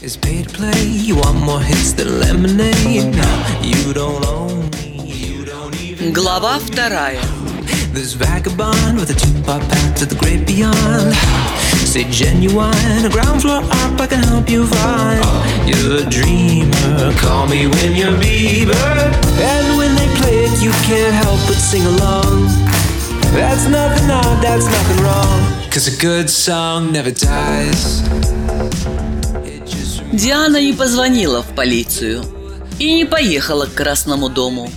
It's pay to play. You want more hits than lemonade. No, you don't own me. You don't even. Глава вторая. This vagabond with a two-part path to the great beyond. Say genuine, a ground floor up, I can help you find. You're a dreamer, call me when you're Bieber. And when they play it, you can't help but sing along. That's nothing odd, that's nothing wrong. Cause a good song never dies. Диана не позвонила в полицию и не поехала к Красному дому.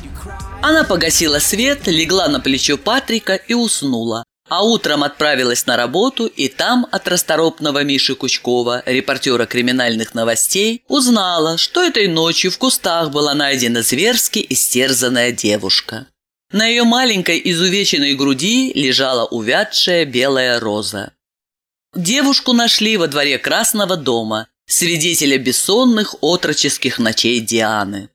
Она погасила свет, легла на плечо Патрика и уснула. А утром отправилась на работу, и там от расторопного Миши Кучкова, репортера криминальных новостей, узнала, что этой ночью в кустах была найдена зверски истерзанная девушка. На ее маленькой изувеченной груди лежала увядшая белая роза. Девушку нашли во дворе Красного дома, свидетеля бессонных отроческих ночей Дианы.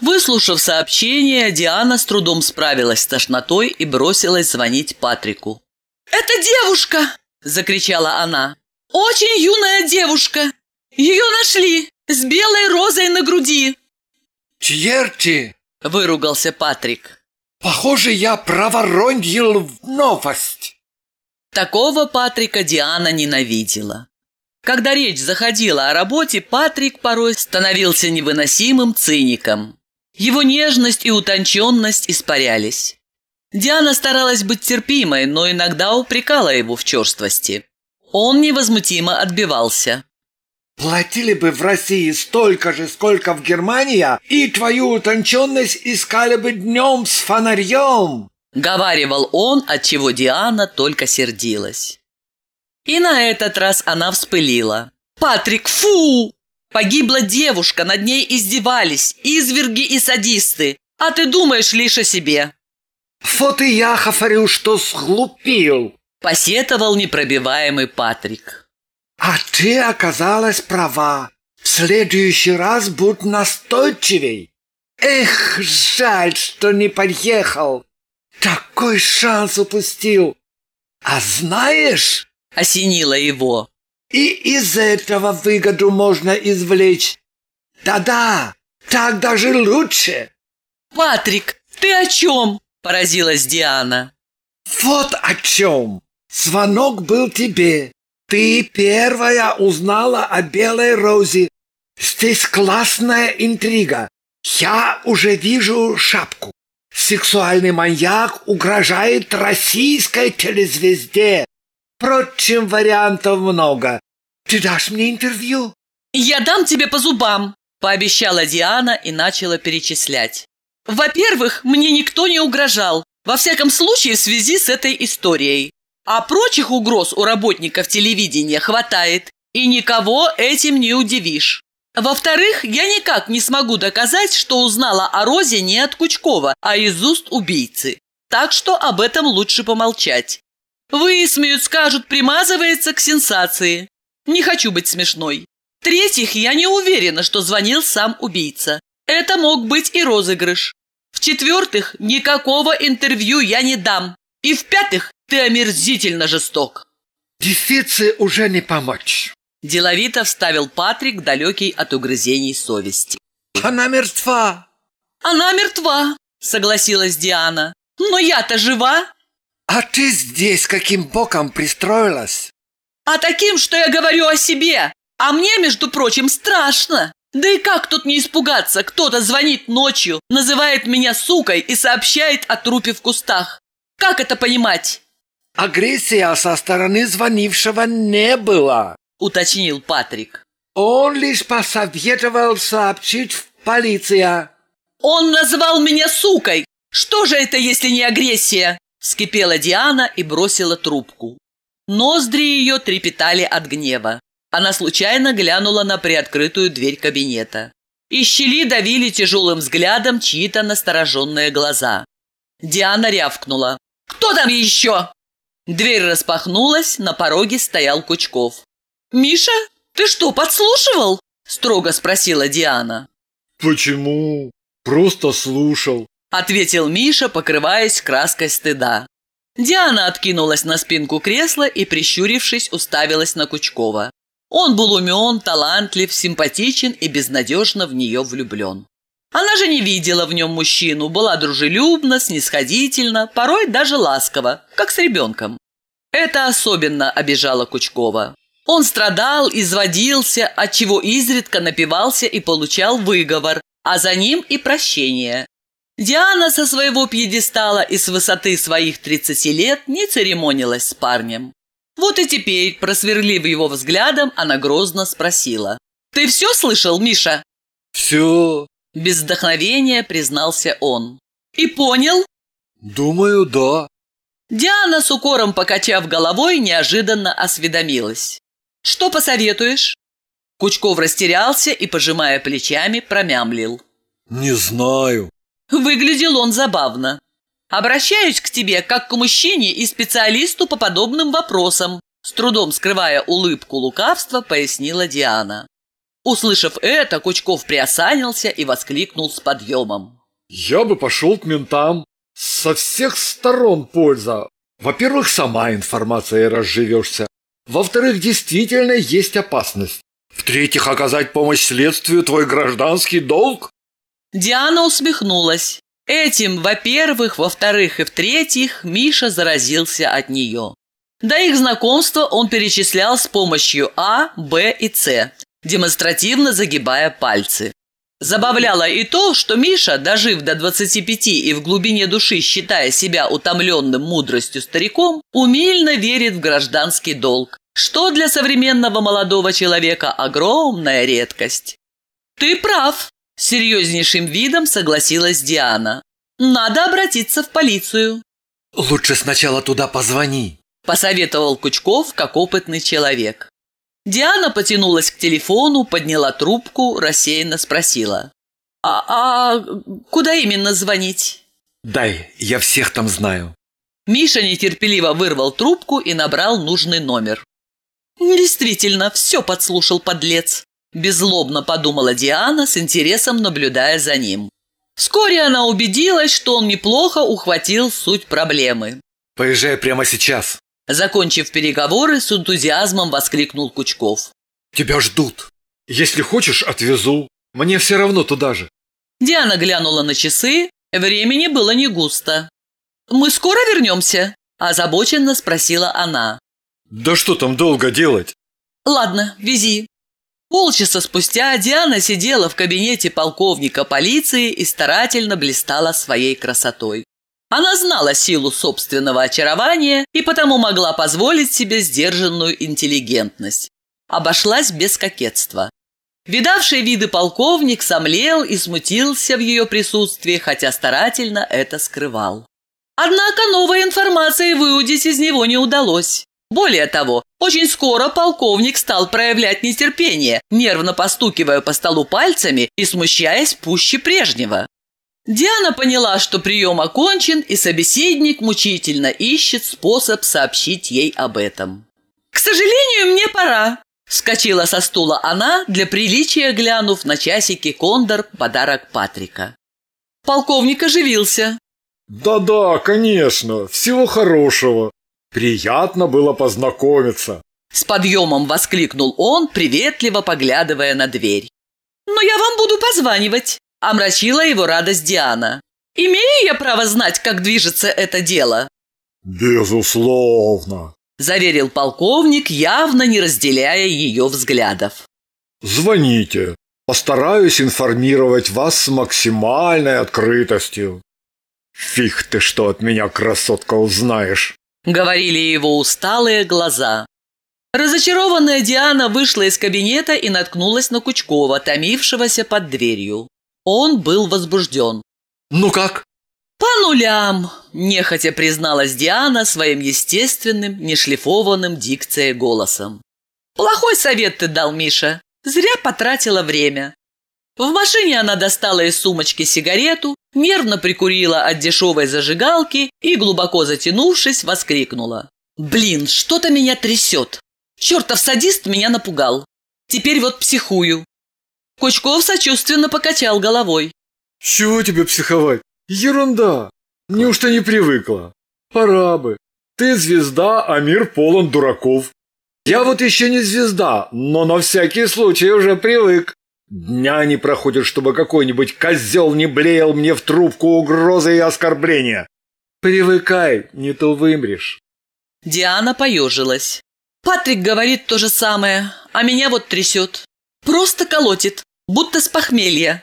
Выслушав сообщение, Диана с трудом справилась с тошнотой и бросилась звонить Патрику. «Это девушка!» – закричала она. «Очень юная девушка! Ее нашли! С белой розой на груди!» Черти! – выругался Патрик. Похоже, я проворонил новость. Такого Патрика Диана ненавидела. Когда речь заходила о работе, Патрик порой становился невыносимым циником. Его нежность и утонченность испарялись. Диана старалась быть терпимой, но иногда упрекала его в черствости. Он невозмутимо отбивался. Платили бы в России столько же, сколько в Германии, и твою утонченность искали бы днем с фонарем. Говаривал он, от чего Диана только сердилась. И на этот раз она вспылила. «Патрик, фу! Погибла девушка, над ней издевались, изверги и садисты, а ты думаешь лишь о себе!» Вот и я говорю, что сглупил. Посетовал непробиваемый Патрик. А ты оказалась права. В следующий раз будь настойчивей. Эх, жаль, что не подъехал. Такой шанс упустил. А знаешь, Осенило его. и из этого выгоду можно извлечь. Да-да, так даже лучше. «Патрик, ты о чем?» – поразилась Диана. Вот о чем. Звонок был тебе. Ты первая узнала о белой розе. Здесь классная интрига. Я уже вижу шапку. Сексуальный маньяк угрожает российской телезвезде. Впрочем, вариантов много. Ты дашь мне интервью? «Я дам тебе по зубам», – пообещала Диана и начала перечислять. «Во-первых, мне никто не угрожал, во всяком случае в связи с этой историей. А прочих угроз у работников телевидения хватает, и никого этим не удивишь. Во-вторых, я никак не смогу доказать, что узнала о Розе не от Кучкова, а из уст убийцы. Так что об этом лучше помолчать. Высмеют, скажут, примазывается к сенсации. Не хочу быть смешной. В-третьих, я не уверена, что звонил сам убийца. Это мог быть и розыгрыш. В-четвертых, никакого интервью я не дам. И в-пятых, ты омерзительно жесток. Дефице уже не помочь. Деловито вставил Патрик, далекий от угрызений совести. Она мертва. «Она мертва», — согласилась Диана. «Но я-то жива, А ты здесь каким боком пристроилась? а таким, что я говорю о себе. А мне, между прочим, страшно. Да и как тут не испугаться? Кто-то звонит ночью, называет меня сукой и сообщает о трупе в кустах. Как это понимать?» Агрессия со стороны звонившего не было. – уточнил Патрик. Он лишь посоветовал сообщить в полицию. «Он назвал меня сукой! Что же это, если не агрессия?» Вскипела Диана и бросила трубку. Ноздри ее трепетали от гнева. Она случайно глянула на приоткрытую дверь кабинета. Из щели давили тяжелым взглядом чьи-то настороженные глаза. Диана рявкнула. «Кто там еще?» Дверь распахнулась, на пороге стоял Кучков. «Миша, ты что, подслушивал?» – строго спросила Диана. Почему? Просто слушал. Ответил Миша, покрываясь краской стыда. Диана откинулась на спинку кресла и, прищурившись, уставилась на Кучкова. Он был умен, талантлив, симпатичен и безнадежно в нее влюблен. Она же не видела в нем мужчину, была дружелюбна, снисходительна, порой даже ласкова, как с ребенком. Это особенно обижало Кучкова. Он страдал, изводился, отчего изредка напивался и получал выговор, а за ним и прощение. Диана со своего пьедестала и с высоты своих 30 лет не церемонилась с парнем. Вот и теперь, просверлив его взглядом, она грозно спросила. «Ты все слышал, Миша?» Все. Без вдохновения признался он. «И понял?» Думаю, да. Диана с укором покачав головой, неожиданно осведомилась. «Что посоветуешь?» Кучков растерялся и, пожимая плечами, промямлил. Не знаю. Выглядел он забавно. «Обращаюсь к тебе как к мужчине и специалисту по подобным вопросам», с трудом скрывая улыбку лукавства, пояснила Диана. Услышав это, Кучков приосанился и воскликнул с подъемом. Я бы пошел к ментам. Со всех сторон польза. Во-первых, сама информацией разживешься. Во-вторых, действительно есть опасность. В-третьих, оказать помощь следствию твой гражданский долг. Диана усмехнулась. Этим, во-первых, во-вторых и в-третьих, Миша заразился от нее. До их знакомства он перечислял с помощью А, Б и С, демонстративно загибая пальцы. Забавляло и то, что Миша, дожив до 25 и в глубине души считая себя утомленным мудростью стариком, умильно верит в гражданский долг, что для современного молодого человека огромная редкость. «Ты прав», – серьезнейшим видом согласилась Диана. «Надо обратиться в полицию», Лучше сначала туда позвони. – посоветовал Кучков, как опытный человек. Диана потянулась к телефону, подняла трубку, рассеянно спросила. «А, а куда именно звонить?» Дай, я всех там знаю. Миша нетерпеливо вырвал трубку и набрал нужный номер. «Действительно, все подслушал подлец», – беззлобно подумала Диана, с интересом наблюдая за ним. Вскоре она убедилась, что он неплохо ухватил суть проблемы. Поезжай прямо сейчас. Закончив переговоры, с энтузиазмом воскликнул Кучков. Тебя ждут. Если хочешь, отвезу. Мне все равно туда же. Диана глянула на часы, времени было не густо. «Мы скоро вернемся?» – озабоченно спросила она. Да что там долго делать? «Ладно, вези». Полчаса спустя Диана сидела в кабинете полковника полиции и старательно блистала своей красотой. Она знала силу собственного очарования и потому могла позволить себе сдержанную интеллигентность. Обошлась без кокетства. Видавший виды полковник сомлел и смутился в ее присутствии, хотя старательно это скрывал. Однако новой информации выудить из него не удалось. Более того, очень скоро полковник стал проявлять нетерпение, нервно постукивая по столу пальцами и смущаясь пуще прежнего. Диана поняла, что прием окончен, и собеседник мучительно ищет способ сообщить ей об этом. «К сожалению, мне пора», – вскочила со стула она, для приличия глянув на часики Кондор подарок Патрика. Полковник оживился. Да-да, конечно. Всего хорошего. Приятно было познакомиться. С подъемом воскликнул он, приветливо поглядывая на дверь. «Но я вам буду позванивать», – омрачила его радость Диана. «Имею я право знать, как движется это дело?» Безусловно. – заверил полковник, явно не разделяя ее взглядов. Звоните. Постараюсь информировать вас с максимальной открытостью. Фиг ты что от меня, красотка, узнаешь. Говорили его усталые глаза. Разочарованная Диана вышла из кабинета и наткнулась на Кучкова, томившегося под дверью. Он был возбужден. Ну как? «По нулям!» – нехотя призналась Диана своим естественным, нешлифованным дикцией голосом. «Плохой совет ты дал, Миша. Зря потратила время». В машине она достала из сумочки сигарету, нервно прикурила от дешевой зажигалки и, глубоко затянувшись, воскликнула. «Блин, что-то меня трясет! Чертов садист меня напугал! Теперь вот психую!» Кучков сочувственно покачал головой. Чего тебе психовать? Ерунда. Неужто не привыкла? Пора бы. Ты звезда, а мир полон дураков. Я вот еще не звезда, но на всякий случай уже привык. Дня не проходит, чтобы какой-нибудь козел не блеял мне в трубку угрозы и оскорбления. Привыкай, не то вымрешь. Диана поежилась. Патрик говорит то же самое, а меня вот трясет. Просто колотит, будто с похмелья.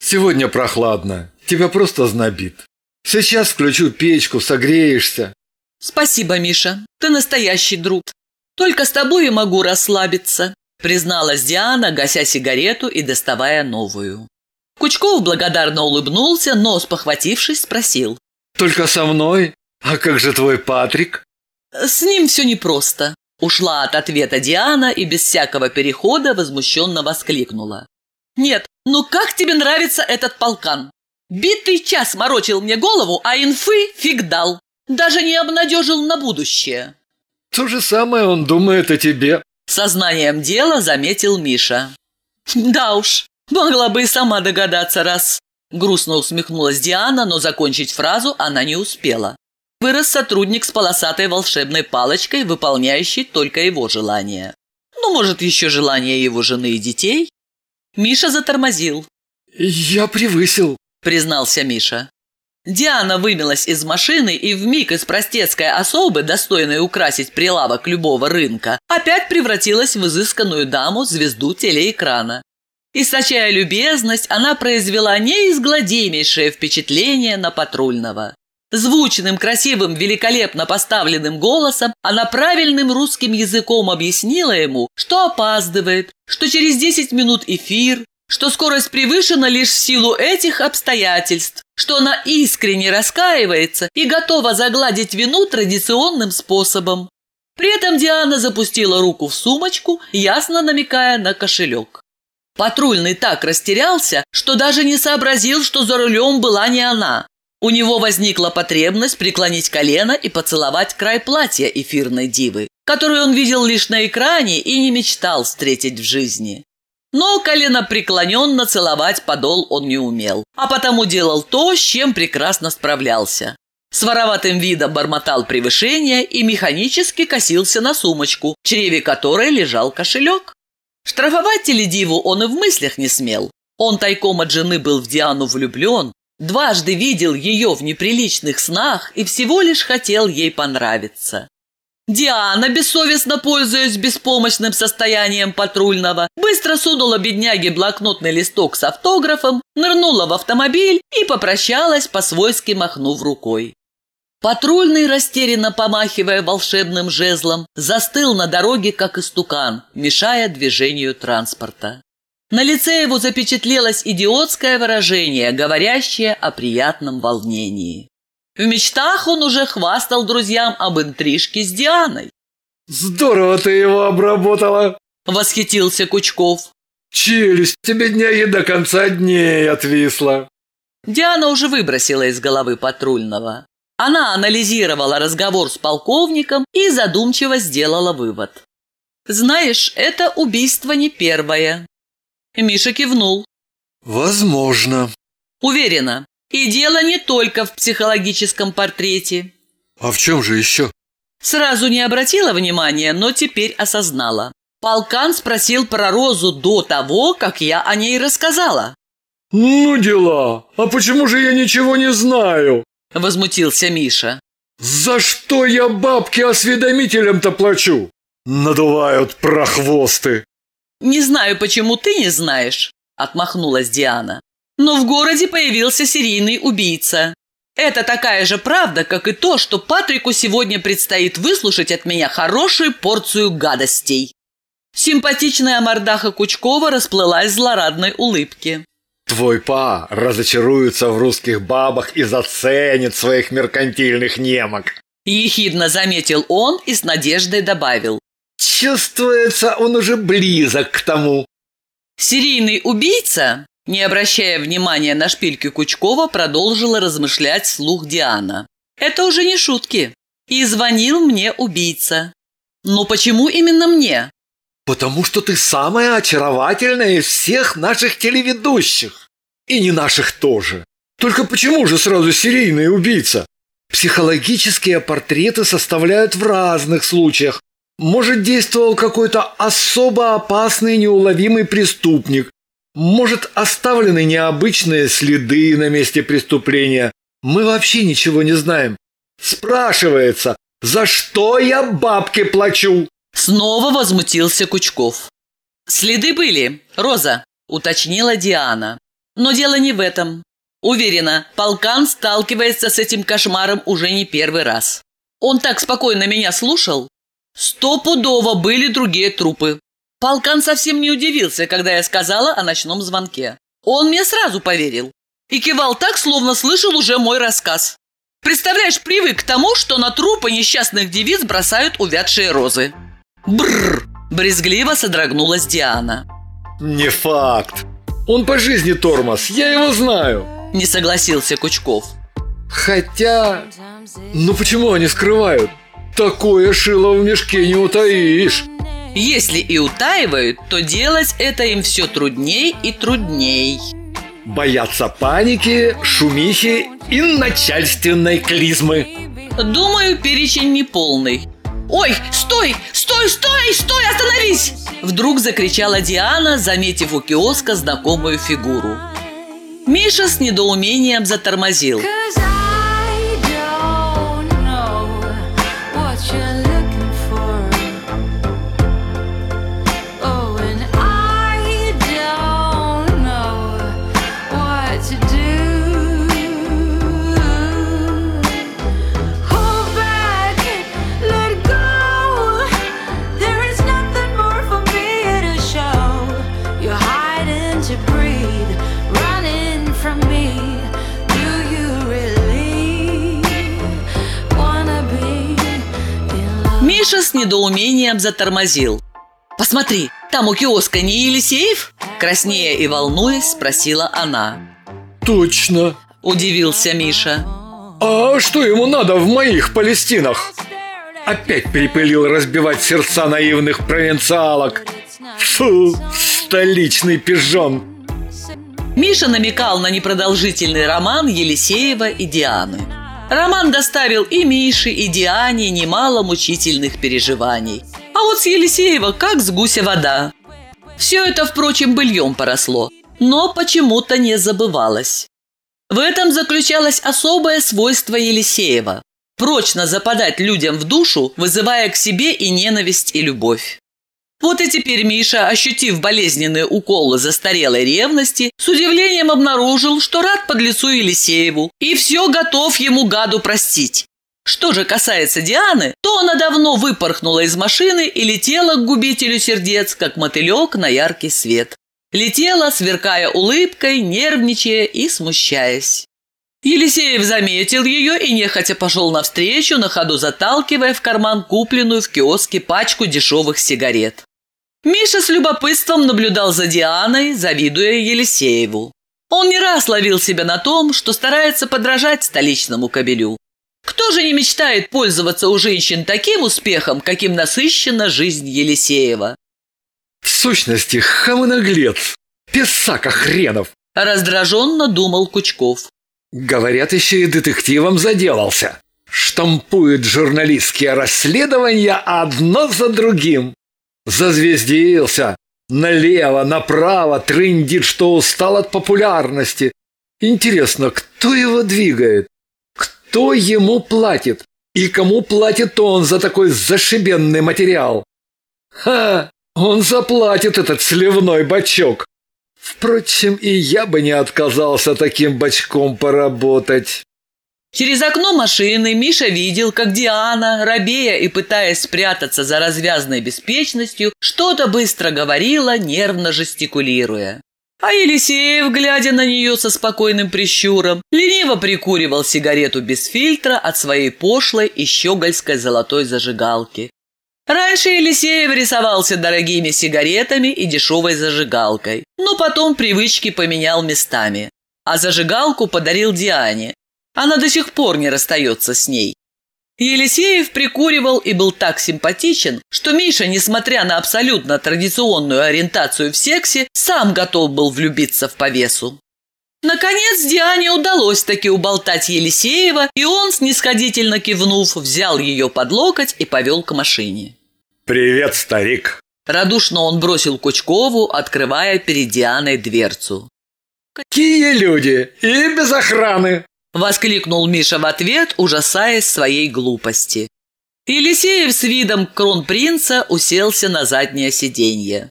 Сегодня прохладно, тебя просто знобит. Сейчас включу печку, согреешься. Спасибо, Миша, ты настоящий друг. Только с тобой я могу расслабиться, призналась Диана, гася сигарету и доставая новую. Кучков благодарно улыбнулся, но, спохватившись, спросил. Только со мной? А как же твой Патрик? С ним все непросто. Ушла от ответа Диана и без всякого перехода возмущенно воскликнула. «Нет, ну как тебе нравится этот полкан? Битый час морочил мне голову, а инфы фиг дал. Даже не обнадежил на будущее». То же самое он думает о тебе. Сознанием дела заметил Миша. «Да уж, могла бы и сама догадаться, раз...» Грустно усмехнулась Диана, но закончить фразу она не успела. Вырос сотрудник с полосатой волшебной палочкой, выполняющий только его желания. Ну, может, еще желания его жены и детей? Миша затормозил. «Я превысил», — признался Миша. Диана вымилась из машины и вмиг из простецкой особы, достойной украсить прилавок любого рынка, опять превратилась в изысканную даму, звезду телеэкрана. Источая любезность, она произвела неизгладимейшее впечатление на патрульного. Звучным, красивым, великолепно поставленным голосом она правильным русским языком объяснила ему, что опаздывает, что через 10 минут эфир, что скорость превышена лишь в силу этих обстоятельств, что она искренне раскаивается и готова загладить вину традиционным способом. При этом Диана запустила руку в сумочку, ясно намекая на кошелек. Патрульный так растерялся, что даже не сообразил, что за рулем была не она. У него возникла потребность преклонить колено и поцеловать край платья эфирной дивы, которую он видел лишь на экране и не мечтал встретить в жизни. Но колено преклоненно целовать подол он не умел, а потому делал то, с чем прекрасно справлялся. С вороватым видом бормотал превышение и механически косился на сумочку, в чреве которой лежал кошелек. Штрафовать теледиву он и в мыслях не смел. Он тайком от жены был в Диану влюблен, Дважды видел ее в неприличных снах и всего лишь хотел ей понравиться. Диана, бессовестно пользуясь беспомощным состоянием патрульного, быстро сунула бедняге блокнотный листок с автографом, нырнула в автомобиль и попрощалась, по-свойски махнув рукой. Патрульный, растерянно помахивая волшебным жезлом, застыл на дороге, как истукан, мешая движению транспорта. На лице его запечатлелось идиотское выражение, говорящее о приятном волнении. В мечтах он уже хвастал друзьям об интрижке с Дианой. «Здорово ты его обработала!» – восхитился Кучков. «Челюсть тебе дня и до конца дней отвисла!» Диана уже выбросила из головы патрульного. Она анализировала разговор с полковником и задумчиво сделала вывод. «Знаешь, это убийство не первое. Миша кивнул. «Возможно». «Уверена. И дело не только в психологическом портрете». «А в чем же еще?» Сразу не обратила внимания, но теперь осознала. Полкан спросил про Розу до того, как я о ней рассказала. «Ну дела! А почему же я ничего не знаю?» Возмутился Миша. «За что я бабки осведомителям-то плачу?» «Надувают прохвосты!» «Не знаю, почему ты не знаешь», – отмахнулась Диана. «Но в городе появился серийный убийца. Это такая же правда, как и то, что Патрику сегодня предстоит выслушать от меня хорошую порцию гадостей». Симпатичная мордаха Кучкова расплылась в злорадной улыбке. «Твой па разочаруется в русских бабах и заценит своих меркантильных немок», Ехидно заметил он и с надеждой добавил. Чувствуется, он уже близок к тому. Серийный убийца, не обращая внимания на шпильки Кучкова, продолжила размышлять вслух Диана. Это уже не шутки. И звонил мне убийца. Но почему именно мне? Потому что ты самая очаровательная из всех наших телеведущих. И не наших тоже. Только почему же сразу серийный убийца? Психологические портреты составляют в разных случаях, Может, действовал какой-то особо опасный неуловимый преступник. Может, оставлены необычные следы на месте преступления. Мы вообще ничего не знаем. Спрашивается, за что я бабки плачу? Снова возмутился Кучков. «Следы были, Роза», – уточнила Диана. «Но дело не в этом. Уверена, полкан сталкивается с этим кошмаром уже не первый раз. Он так спокойно меня слушал. Стопудово были другие трупы. Полкан совсем не удивился, когда я сказала о ночном звонке. Он мне сразу поверил. И кивал так, словно слышал уже мой рассказ. Представляешь, привык к тому, что на трупы несчастных девиц бросают увядшие розы. Бррр! Брезгливо содрогнулась Диана. Не факт. Он по жизни тормоз, я его знаю. Не согласился Кучков. Хотя... Ну почему они скрывают? Такое шило в мешке не утаишь. Если и утаивают, то делать это им все трудней и трудней. Боятся паники, шумихи и начальственной клизмы. Думаю, перечень неполный. «Ой, стой! Стой, стой, стой, остановись!» Вдруг закричала Диана, заметив у киоска знакомую фигуру. Миша с недоумением затормозил. Недоумением затормозил. «Посмотри, там у киоска не Елисеев?» Краснея и волнуясь, спросила она. «Точно!» – удивился Миша. «А что ему надо в моих Палестинах?» Опять припылил разбивать сердца наивных провинциалок. Фу, столичный пижон. Миша намекал на непродолжительный роман Елисеева и Дианы. Роман доставил и Мише, и Диане немало мучительных переживаний. А вот с Елисеева как с гуся вода. Все это, впрочем, быльем поросло, но почему-то не забывалось. В этом заключалось особое свойство Елисеева – прочно западать людям в душу, вызывая к себе и ненависть, и любовь. Вот и теперь Миша, ощутив болезненные уколы застарелой ревности, с удивлением обнаружил, что рад подлецу Елисееву и все готов ему гаду простить. Что же касается Дианы, то она давно выпорхнула из машины и летела к губителю сердец, как мотылек на яркий свет. Летела, сверкая улыбкой, нервничая и смущаясь. Елисеев заметил ее и нехотя пошел навстречу, на ходу заталкивая в карман купленную в киоске пачку дешевых сигарет. Миша с любопытством наблюдал за Дианой, завидуя Елисееву. Он не раз ловил себя на том, что старается подражать столичному кобелю. Кто же не мечтает пользоваться у женщин таким успехом, каким насыщена жизнь Елисеева? В сущности, хам и наглец, писака хренов, раздраженно думал Кучков. Говорят, еще и детективом заделался. Штампует журналистские расследования одно за другим. Зазвездился. Налево, направо трындит, что устал от популярности. Интересно, кто его двигает? Кто ему платит? И кому платит он за такой зашибенный материал? Ха! Он заплатит этот сливной бачок. Впрочем, и я бы не отказался таким бачком поработать. Через окно машины Миша видел, как Диана, робея и пытаясь спрятаться за развязной беспечностью, что-то быстро говорила, нервно жестикулируя. А Елисеев, глядя на нее со спокойным прищуром, лениво прикуривал сигарету без фильтра от своей пошлой и щегольской золотой зажигалки. Раньше Елисеев рисовался дорогими сигаретами и дешевой зажигалкой, но потом привычки поменял местами. А зажигалку подарил Диане, она до сих пор не расстается с ней. Елисеев прикуривал и был так симпатичен, что Миша, несмотря на абсолютно традиционную ориентацию в сексе, сам готов был влюбиться в повесу. Наконец Диане удалось таки уболтать Елисеева, и он, снисходительно кивнув, взял ее под локоть и повел к машине. Привет, старик. Радушно он бросил Кучкову, открывая перед Дианой дверцу. Какие люди! И без охраны! Воскликнул Миша в ответ, ужасаясь своей глупости. Елисеев с видом кронпринца уселся на заднее сиденье.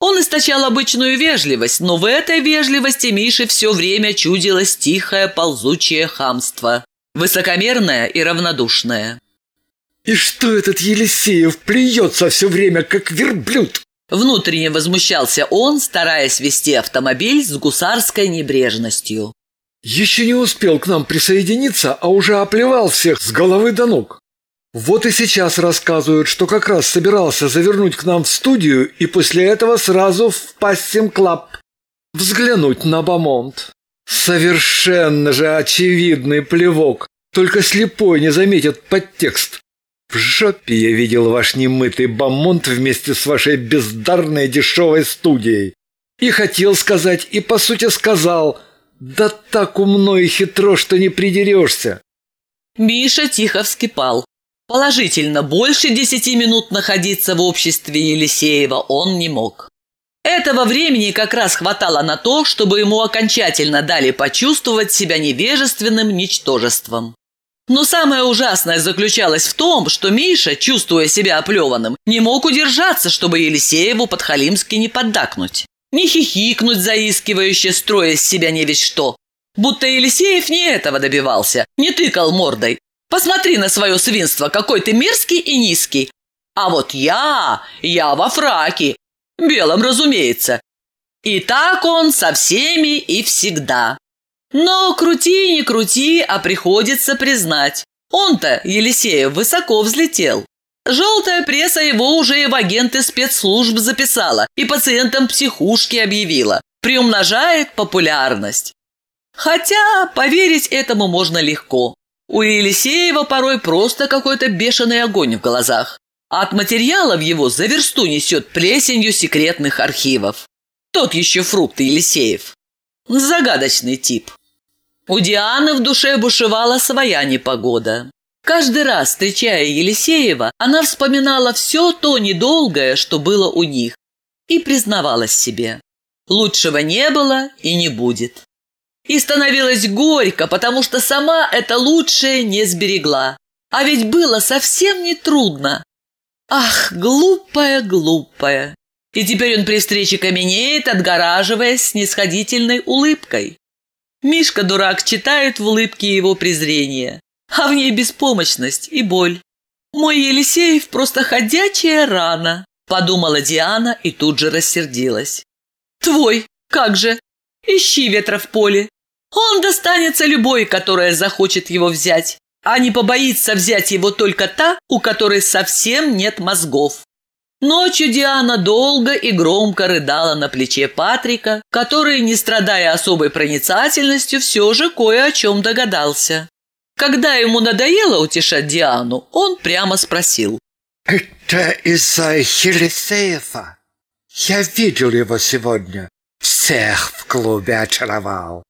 Он источал обычную вежливость, но в этой вежливости Мише все время чудилось тихое ползучее хамство, высокомерное и равнодушное. И что этот Елисеев плюется все время, как верблюд? Внутренне возмущался он, стараясь вести автомобиль с гусарской небрежностью. Еще не успел к нам присоединиться, а уже оплевал всех с головы до ног. Вот и сейчас рассказывают, что как раз собирался завернуть к нам в студию и после этого сразу в Пассим Клаб. Взглянуть на Бамонт. Совершенно же очевидный плевок. Только слепой не заметит подтекст. В жопе я видел ваш немытый Бамонт вместе с вашей бездарной дешевой студией. И хотел сказать, и по сути сказал. Да так умно и хитро, что не придерешься. Миша тихо вскипал. Положительно, больше десяти минут находиться в обществе Елисеева он не мог. Этого времени как раз хватало на то, чтобы ему окончательно дали почувствовать себя невежественным ничтожеством. Но самое ужасное заключалось в том, что Миша, чувствуя себя оплеванным, не мог удержаться, чтобы Елисееву подхалимски не поддакнуть. Не хихикнуть заискивающе, строя из себя не весь что. Будто Елисеев не этого добивался, не тыкал мордой, Посмотри на свое свинство, какой ты мерзкий и низкий. А вот я, я во фраке. Белом, разумеется. И так он со всеми и всегда. Но крути не крути, а приходится признать. Он-то, Елисеев, высоко взлетел. Желтая пресса его уже и в агенты спецслужб записала, и пациентам психушки объявила. Приумножает популярность. Хотя поверить этому можно легко. У Елисеева порой просто какой-то бешеный огонь в глазах. А от материалов его за версту несет плесенью секретных архивов. Тот еще фрукт Елисеев. Загадочный тип. У Дианы в душе бушевала своя непогода. Каждый раз, встречая Елисеева, она вспоминала все то недолгое, что было у них, и признавалась себе. Лучшего не было и не будет. И становилось горько, потому что сама это лучшее не сберегла. А ведь было совсем не трудно. Ах, глупая, глупая. И теперь он при встрече каменеет, отгораживаясь снисходительной улыбкой. Мишка-дурак читает в улыбке его презрение, а в ней беспомощность и боль. «Мой Елисеев просто ходячая рана», – подумала Диана и тут же рассердилась. «Твой, как же, Ищи ветра в поле. Он достанется любой, которая захочет его взять, а не побоится взять его только та, у которой совсем нет мозгов. Ночью Диана долго и громко рыдала на плече Патрика, который, не страдая особой проницательностью, все же кое о чем догадался. Когда ему надоело утешать Диану, он прямо спросил. «Это из-за Елисеева? Я видел его сегодня всех в клубе очаровал.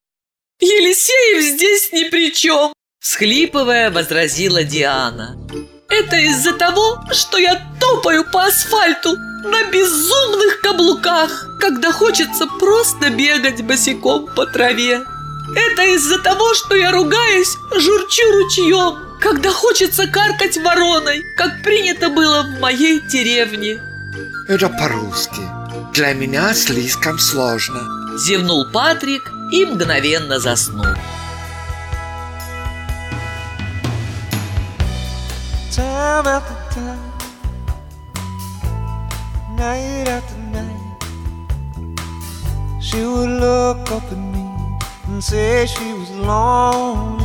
Елисеев здесь ни при чем, схлипывая, возразила Диана. Это из-за того, что я топаю по асфальту на безумных каблуках, когда хочется просто бегать босиком по траве. Это из-за того, что я ругаюсь, журчу ручьем, когда хочется каркать вороной, как принято было в моей деревне. Это по-русски. Для меня слишком сложно. Зевнул Патрик и мгновенно заснул. Time after time, night after night, she would look up at me and say she was lonely